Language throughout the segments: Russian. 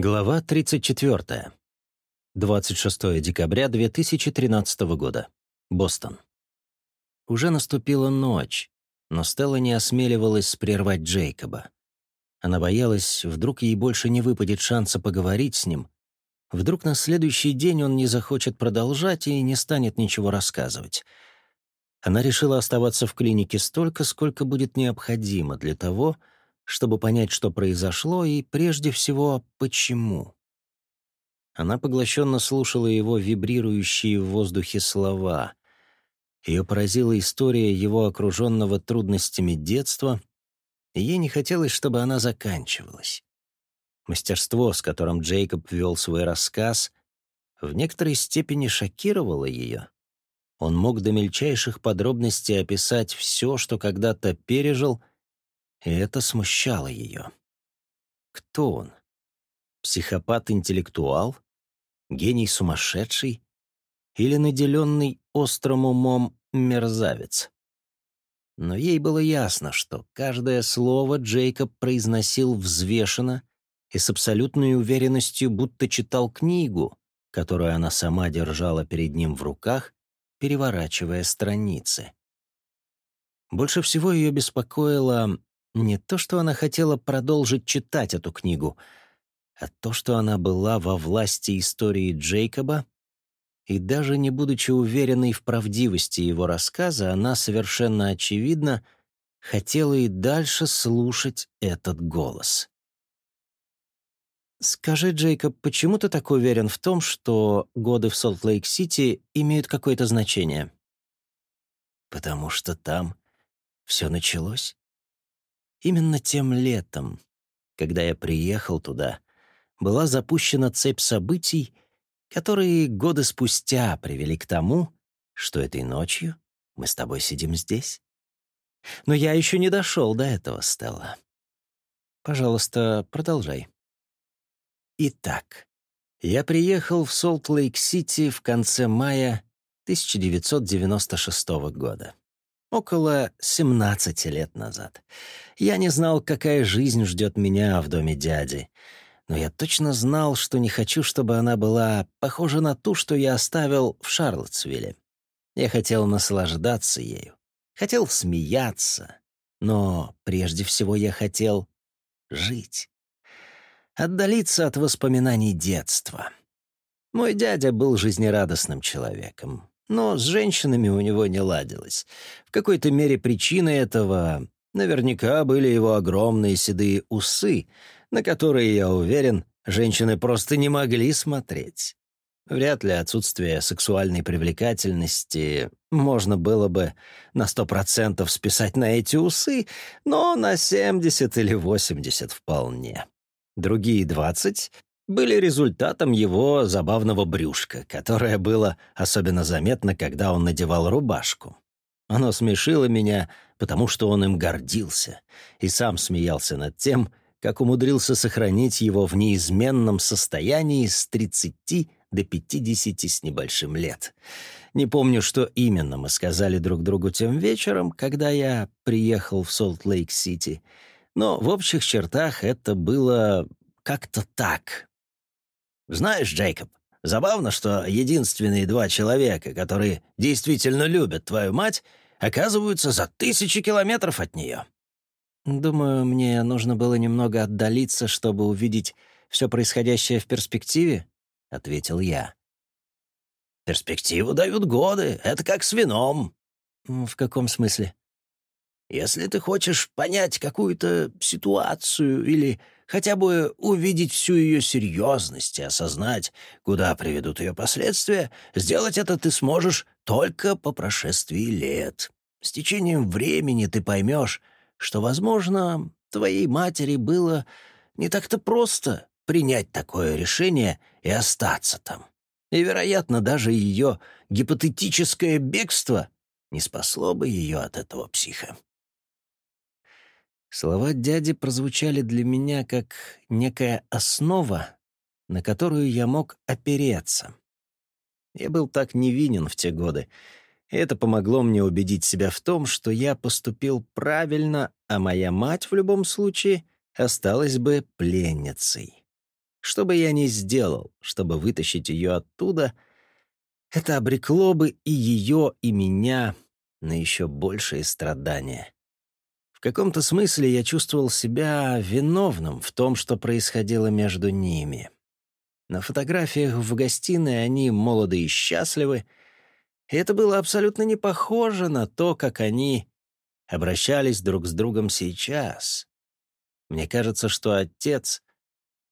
Глава 34. 26 декабря 2013 года. Бостон. Уже наступила ночь, но Стелла не осмеливалась прервать Джейкоба. Она боялась, вдруг ей больше не выпадет шанса поговорить с ним, вдруг на следующий день он не захочет продолжать и не станет ничего рассказывать. Она решила оставаться в клинике столько, сколько будет необходимо для того, чтобы чтобы понять, что произошло, и прежде всего, почему. Она поглощенно слушала его вибрирующие в воздухе слова. Ее поразила история его окруженного трудностями детства, и ей не хотелось, чтобы она заканчивалась. Мастерство, с которым Джейкоб вел свой рассказ, в некоторой степени шокировало ее. Он мог до мельчайших подробностей описать все, что когда-то пережил — и это смущало ее. Кто он? Психопат-интеллектуал? Гений сумасшедший? Или наделенный острым умом мерзавец? Но ей было ясно, что каждое слово Джейкоб произносил взвешенно и с абсолютной уверенностью, будто читал книгу, которую она сама держала перед ним в руках, переворачивая страницы. Больше всего ее беспокоило не то, что она хотела продолжить читать эту книгу, а то, что она была во власти истории Джейкоба, и даже не будучи уверенной в правдивости его рассказа, она совершенно очевидно хотела и дальше слушать этот голос. «Скажи, Джейкоб, почему ты так уверен в том, что годы в Солт-Лейк-Сити имеют какое-то значение?» «Потому что там все началось. Именно тем летом, когда я приехал туда, была запущена цепь событий, которые годы спустя привели к тому, что этой ночью мы с тобой сидим здесь. Но я еще не дошел до этого, Стелла. Пожалуйста, продолжай. Итак, я приехал в Солт-Лейк-Сити в конце мая 1996 года. Около 17 лет назад. Я не знал, какая жизнь ждет меня в доме дяди. Но я точно знал, что не хочу, чтобы она была похожа на ту, что я оставил в Шарлоттсвилле. Я хотел наслаждаться ею, хотел смеяться, но прежде всего я хотел жить. Отдалиться от воспоминаний детства. Мой дядя был жизнерадостным человеком. Но с женщинами у него не ладилось. В какой-то мере причиной этого наверняка были его огромные седые усы, на которые, я уверен, женщины просто не могли смотреть. Вряд ли отсутствие сексуальной привлекательности можно было бы на сто процентов списать на эти усы, но на семьдесят или восемьдесят вполне. Другие двадцать были результатом его забавного брюшка, которое было особенно заметно, когда он надевал рубашку. Оно смешило меня, потому что он им гордился, и сам смеялся над тем, как умудрился сохранить его в неизменном состоянии с 30 до 50 с небольшим лет. Не помню, что именно мы сказали друг другу тем вечером, когда я приехал в Солт-Лейк-Сити, но в общих чертах это было как-то так, знаешь, Джейкоб, забавно, что единственные два человека, которые действительно любят твою мать, оказываются за тысячи километров от нее. Думаю, мне нужно было немного отдалиться, чтобы увидеть все происходящее в перспективе, — ответил я. Перспективу дают годы, это как с вином. В каком смысле? Если ты хочешь понять какую-то ситуацию или хотя бы увидеть всю ее серьезность и осознать, куда приведут ее последствия, сделать это ты сможешь только по прошествии лет. С течением времени ты поймешь, что, возможно, твоей матери было не так-то просто принять такое решение и остаться там. И, вероятно, даже ее гипотетическое бегство не спасло бы ее от этого психа. Слова дяди прозвучали для меня как некая основа, на которую я мог опереться. Я был так невинен в те годы, это помогло мне убедить себя в том, что я поступил правильно, а моя мать в любом случае осталась бы пленницей. Что бы я ни сделал, чтобы вытащить ее оттуда, это обрекло бы и ее, и меня на еще большие страдания. В каком-то смысле я чувствовал себя виновным в том, что происходило между ними. На фотографиях в гостиной они молоды и счастливы, и это было абсолютно не похоже на то, как они обращались друг с другом сейчас. Мне кажется, что отец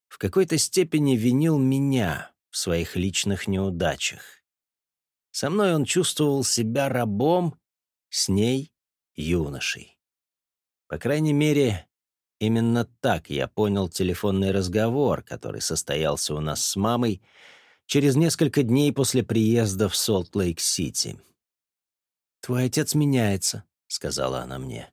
в какой-то степени винил меня в своих личных неудачах. Со мной он чувствовал себя рабом, с ней — юношей. По крайней мере, именно так я понял телефонный разговор, который состоялся у нас с мамой через несколько дней после приезда в Солт-Лейк-Сити. «Твой отец меняется», — сказала она мне.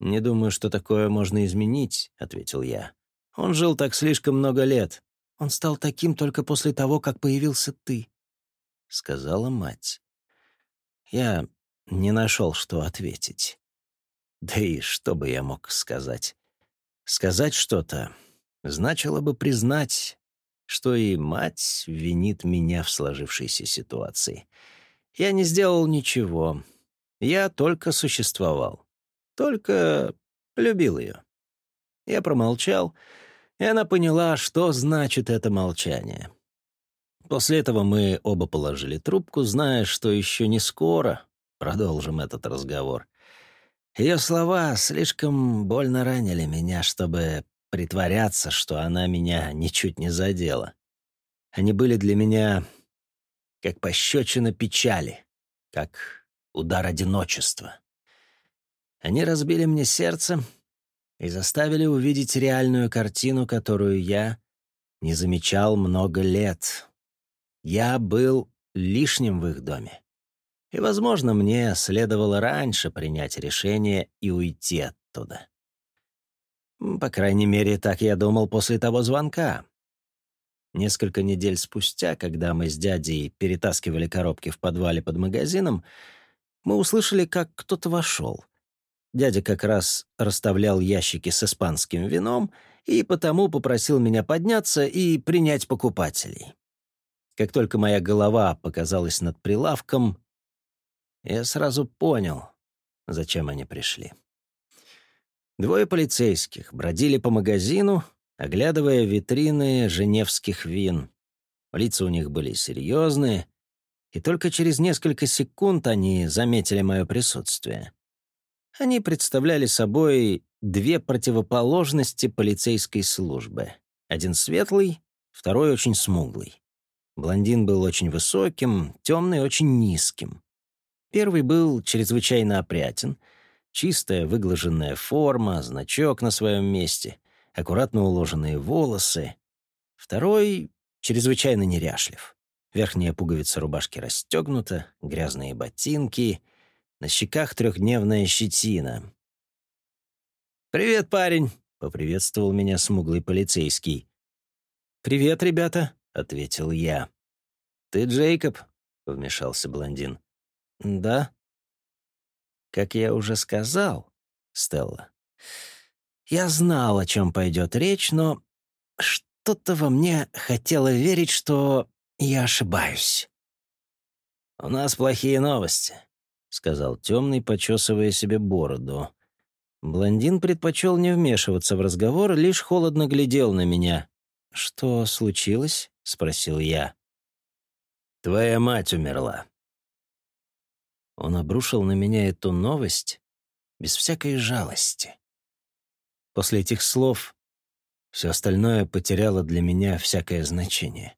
«Не думаю, что такое можно изменить», — ответил я. «Он жил так слишком много лет. Он стал таким только после того, как появился ты», — сказала мать. Я не нашел, что ответить. Да и что бы я мог сказать? Сказать что-то значило бы признать, что и мать винит меня в сложившейся ситуации. Я не сделал ничего. Я только существовал. Только любил ее. Я промолчал, и она поняла, что значит это молчание. После этого мы оба положили трубку, зная, что еще не скоро продолжим этот разговор. Ее слова слишком больно ранили меня, чтобы притворяться, что она меня ничуть не задела. Они были для меня как пощечина печали, как удар одиночества. Они разбили мне сердце и заставили увидеть реальную картину, которую я не замечал много лет. Я был лишним в их доме. И, возможно, мне следовало раньше принять решение и уйти оттуда. По крайней мере, так я думал после того звонка. Несколько недель спустя, когда мы с дядей перетаскивали коробки в подвале под магазином, мы услышали, как кто-то вошел. Дядя как раз расставлял ящики с испанским вином и потому попросил меня подняться и принять покупателей. Как только моя голова показалась над прилавком, я сразу понял, зачем они пришли. Двое полицейских бродили по магазину, оглядывая витрины женевских вин. Лица у них были серьезные, и только через несколько секунд они заметили мое присутствие. Они представляли собой две противоположности полицейской службы. Один светлый, второй очень смуглый. Блондин был очень высоким, темный очень низким. Первый был чрезвычайно опрятен, чистая выглаженная форма, значок на своем месте, аккуратно уложенные волосы. Второй чрезвычайно неряшлив. Верхняя пуговица рубашки расстегнута, грязные ботинки — на щеках трехдневная щетина. «Привет, парень!» — поприветствовал меня смуглый полицейский. «Привет, ребята!» — ответил я. «Ты Джейкоб?» — вмешался блондин. «Да». «Как я уже сказал, Стелла, я знал, о чем пойдет речь, но что-то во мне хотело верить, что я ошибаюсь. У нас плохие новости сказал темный, почесывая себе бороду. Блондин предпочел не вмешиваться в разговор, лишь холодно глядел на меня. «Что случилось?» — спросил я. «Твоя мать умерла». Он обрушил на меня эту новость без всякой жалости. После этих слов все остальное потеряло для меня всякое значение.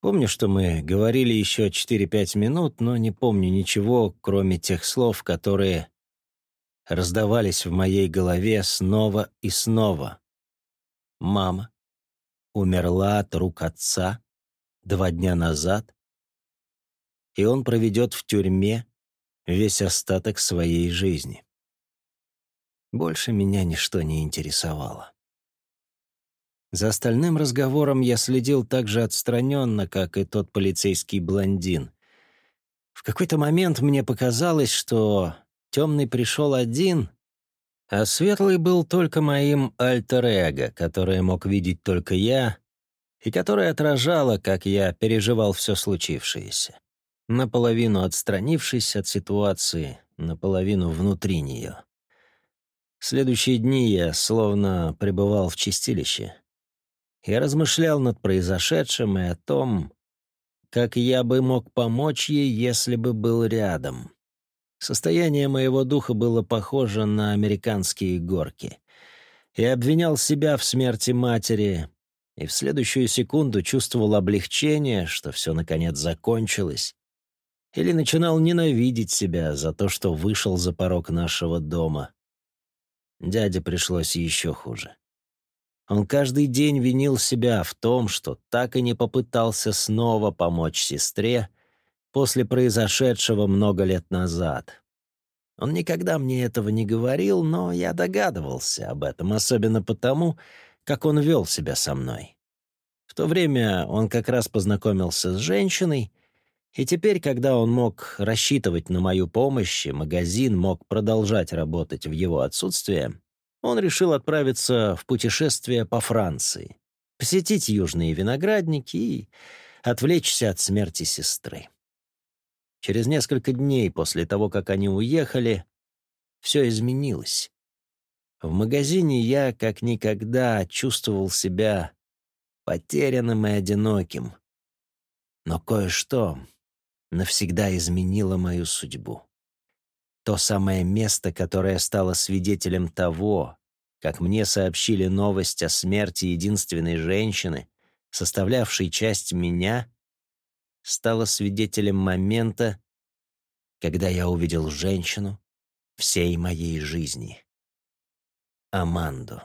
Помню, что мы говорили еще 4-5 минут, но не помню ничего, кроме тех слов, которые раздавались в моей голове снова и снова. Мама умерла от рук отца два дня назад, и он проведет в тюрьме весь остаток своей жизни. Больше меня ничто не интересовало. За остальным разговором я следил так же отстраненно, как и тот полицейский блондин. В какой-то момент мне показалось, что темный пришел один А Светлый был только моим альтер-эго, которое мог видеть только я, и которое отражало, как я переживал все случившееся, наполовину отстранившись от ситуации, наполовину внутри нее. Следующие дни я словно пребывал в чистилище. Я размышлял над произошедшим и о том, как я бы мог помочь ей, если бы был рядом. Состояние моего духа было похоже на американские горки. Я обвинял себя в смерти матери, и в следующую секунду чувствовал облегчение, что все наконец закончилось, или начинал ненавидеть себя за то, что вышел за порог нашего дома. Дяде пришлось еще хуже. Он каждый день винил себя в том, что так и не попытался снова помочь сестре после произошедшего много лет назад. Он никогда мне этого не говорил, но я догадывался об этом, особенно потому, как он вел себя со мной. В то время он как раз познакомился с женщиной, и теперь, когда он мог рассчитывать на мою помощь, и магазин мог продолжать работать в его отсутствие, он решил отправиться в путешествие по Франции, посетить южные виноградники и отвлечься от смерти сестры. Через несколько дней после того, как они уехали, все изменилось. В магазине я как никогда чувствовал себя потерянным и одиноким. Но кое-что навсегда изменило мою судьбу. То самое место, которое стало свидетелем того, как мне сообщили новость о смерти единственной женщины, составлявшей часть меня, стало свидетелем момента, когда я увидел женщину всей моей жизни. Аманду.